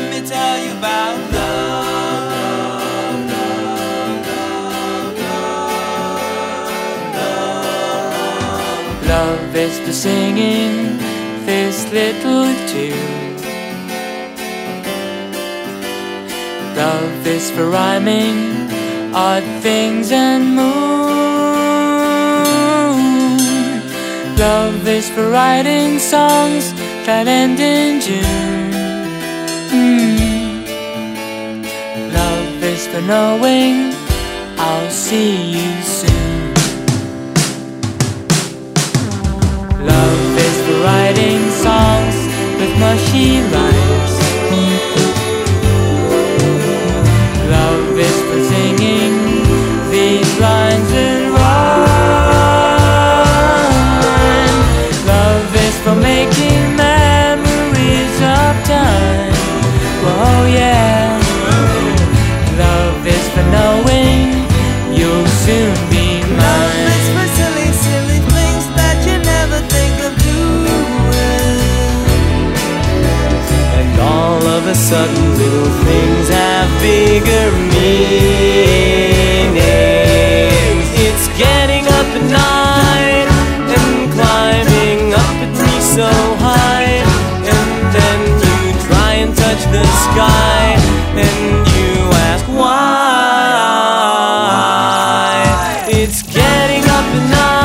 let me tell you about love. love, love, love, love, Love is for singing this little tune. Love is for rhyming odd things and moon. Love is for writing songs that end in June. Love for knowing I'll see you soon. Love is for writing songs with mushy rhymes. sudden little things have bigger meanings. It's getting up at night and climbing up a tree so high, and then you try and touch the sky, and you ask why. It's getting up at night.